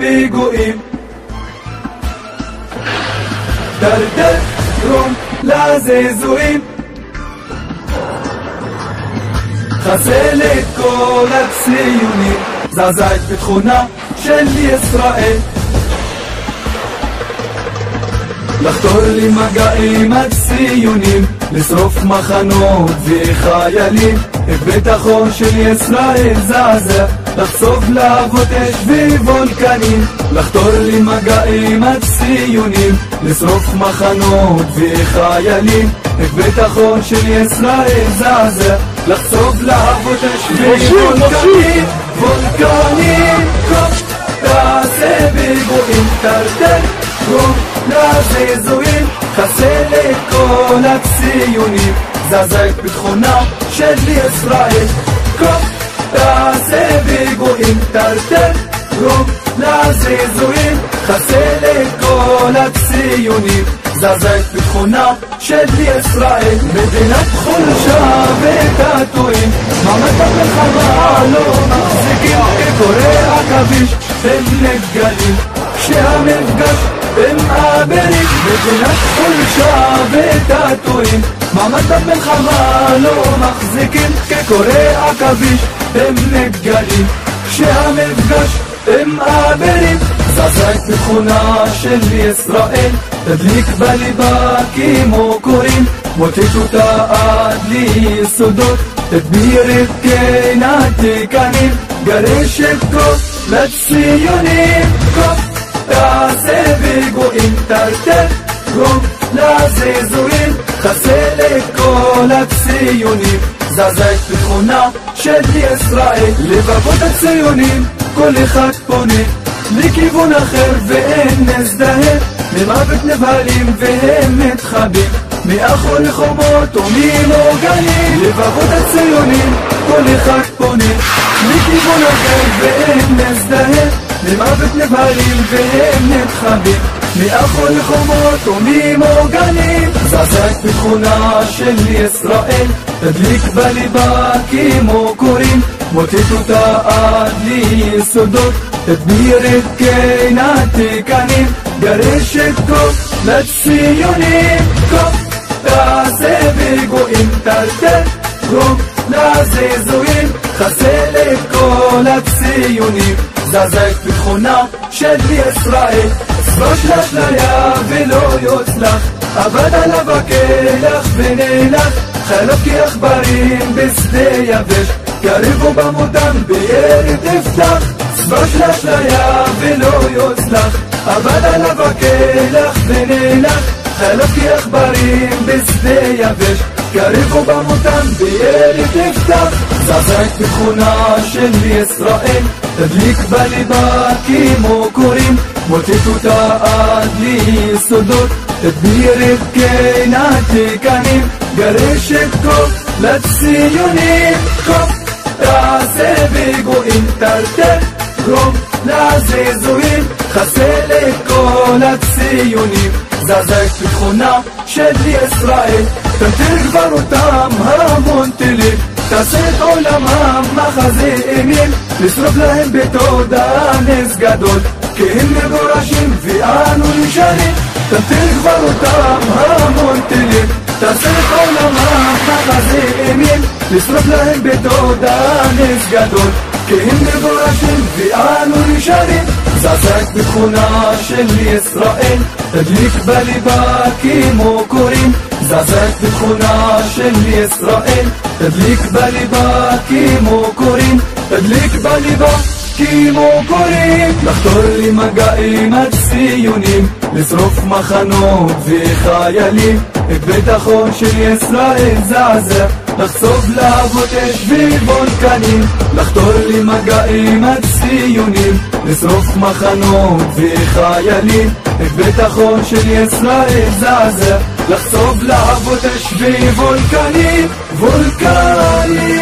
פיגועים דרדר דרום לזעזועים חסל את כל הציונים. זעזע את ביטחונה של ישראל. לחתור למגעים הציונים לשרוף מחנות וחיילים. את ביטחון של ישראל זעזע לחשוף להבות אש ווולקנים לחתור למגעים הציונים לשרוף מחנות וחיילים את ביטחון של ישראל זעזע לחשוף להבות אש ווולקנים וולקנים תעשה בגויים תרתר קרוב לזעזועים חסל את כל הציונים זזה את ביטחונה של ישראל קרוב תעשה בגויים תרתר קרוב לזעזועים. חסל את כל הציונים זזה את ביטחונה של ישראל. מדינת חולשה ותעתועים מעמד המלחמה לא מחזיקים. כקורא עכביש הם נגלים כשהמפגש הם מעברים מדינת חולשה ותעתועים מעמד המלחמה לא מחזיקים כקורא עכביש הם נגלים כשהמפגש הם מעברים זזה את מכונה של ישראל תדליק בליבה כמו קוראים מוטט אותה עד ליסודות תדביר את כן התיקנים גרש את כל לציונים כל תעשה וגויים תרתר גום לזעזועים חסל את כל הציונים זזה את ביטחונה של ישראל. לבבות הציונים כל אחד פונה לכיוון אחר ואין מזדהה. ממוות נבהלים והם מתחבאים. מאחור לחומות וממוגנים לבבות הציונים כל אחד פונה לכיוון אחר ואין מזדהה. ממוות נבהלים והם מתחבאים. מאחור לחומות וממוגנים זזה את ביטחונה של ישראל תדליק בליבה כמו קוראים מוטט אותה עד ליסודות תדביר את כן התיקנים גרש את כל לציונים כל תעשה בגויים תרתר קרום לזעזועים חסל את כל הציונים. זזה את ביטחונה של ישראל צבא של אשליה ולא יוצלח אבד עליו הכלח ונאלח חלוף כעכברים בשדה יבש. קריבו במותם בירי תפתח צבא של אשליה ולא יוצלח. אבד עליו הכלח ונאלח חלוף כעכברים בשדה יבש. קריבו במותם בירי תפתח זזה את של ישראל. תדליק בליבה כמו קוראים מוטט אותה עד ליסודות כן התיקנים גרש את כל לציונים כל תעשה בגויים תרתר קרוב לזעזועים חסל את כל הציונים זזה את ביטחונה של ישראל תמטיר כבר אותם המון טילים תעשה את עולמם מחזה אימים לשרוף להם בתודעה נס גדול כי הם מגורשים ואנו נשארים תמטיר כבר אותם המון טילים תעשה את עולמם מחזה אימים לשרוף להם בתודעה נס גדול כי הם מגורשים ואנו נשארים זזה את ביטחונה של ישראל תדליק בליבה כמו קוראים זזה את ביטחונה של ישראל תדליק בליבה כמו קוראים תדליק בליבה כמו קוראים לחתור למגעים הציונים לשרוף מחנות וחיילים את ביטחון של ישראל זעזע. לחצוב להבות אש ווולקנים לחתור למגעים הציונים לשרוף מחנות וחיילים את ביטחון של ישראל זעזע. לחצוב להבות אש וולקנים וולקנים